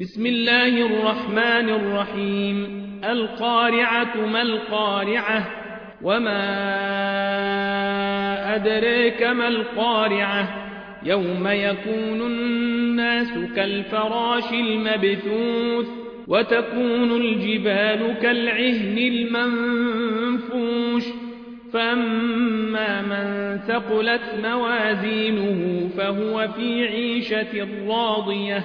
بسم الله الرحمن الرحيم. القارعة ما القارعة؟ وما أدريك ما القارعة؟ يوم يكون الناس كالفراش المبثوث وتكون الجبال كالعهن المنفوش. فأما من ثقلت موازينه فهو في عيشة راضية.